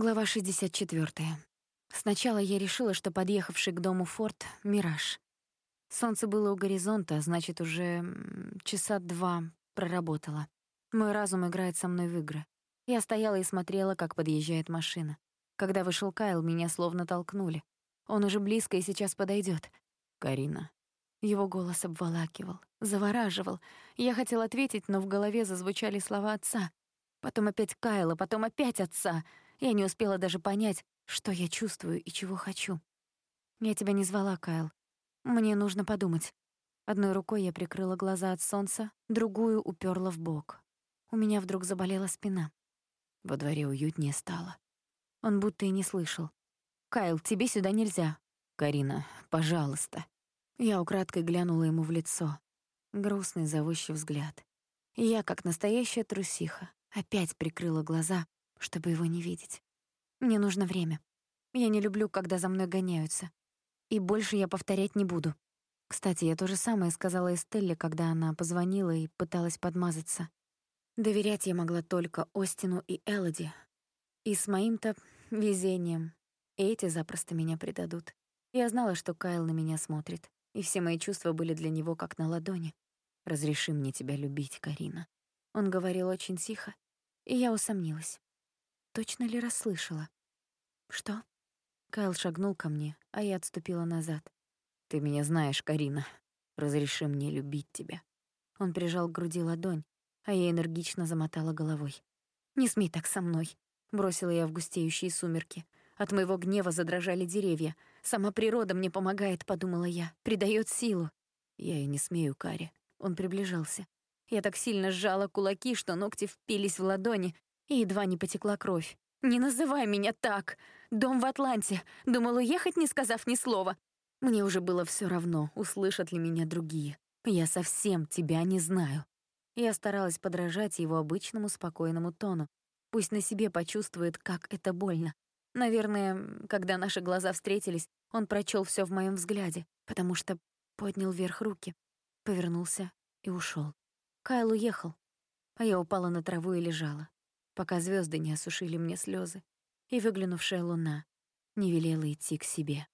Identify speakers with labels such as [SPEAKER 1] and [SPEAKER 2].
[SPEAKER 1] Глава 64. Сначала я решила, что подъехавший к дому форт — мираж. Солнце было у горизонта, а значит, уже часа два проработало. Мой разум играет со мной в игры. Я стояла и смотрела, как подъезжает машина. Когда вышел Кайл, меня словно толкнули. Он уже близко и сейчас подойдет. «Карина». Его голос обволакивал, завораживал. Я хотела ответить, но в голове зазвучали слова отца. Потом опять Кайла, потом опять отца — я не успела даже понять, что я чувствую и чего хочу. Я тебя не звала, Кайл. Мне нужно подумать. Одной рукой я прикрыла глаза от солнца, другую уперла в бок. У меня вдруг заболела спина. Во дворе уютнее стало. Он будто и не слышал. «Кайл, тебе сюда нельзя». «Карина, пожалуйста». Я украдкой глянула ему в лицо. Грустный, зовущий взгляд. И я, как настоящая трусиха, опять прикрыла глаза, чтобы его не видеть. Мне нужно время. Я не люблю, когда за мной гоняются. И больше я повторять не буду. Кстати, я то же самое сказала Эстелле, когда она позвонила и пыталась подмазаться. Доверять я могла только Остину и Элоди. И с моим-то везением. эти запросто меня предадут. Я знала, что Кайл на меня смотрит, и все мои чувства были для него как на ладони. «Разреши мне тебя любить, Карина». Он говорил очень тихо, и я усомнилась. Точно ли расслышала? Что? Кайл шагнул ко мне, а я отступила назад. Ты меня знаешь, Карина. Разреши мне любить тебя. Он прижал к груди ладонь, а я энергично замотала головой. «Не смей так со мной», — бросила я в густеющие сумерки. От моего гнева задрожали деревья. «Сама природа мне помогает», — подумала я, — «придает силу». Я и не смею, Кари. Он приближался. Я так сильно сжала кулаки, что ногти впились в ладони, и едва не потекла кровь. «Не называй меня так! Дом в Атланте! Думал уехать, не сказав ни слова!» Мне уже было все равно, услышат ли меня другие. Я совсем тебя не знаю. Я старалась подражать его обычному спокойному тону. Пусть на себе почувствует, как это больно. Наверное, когда наши глаза встретились, он прочел все в моем взгляде, потому что поднял вверх руки, повернулся и ушел. Кайл уехал, а я упала на траву и лежала пока звезды не осушили мне слезы, и выглянувшая луна не велела идти к себе.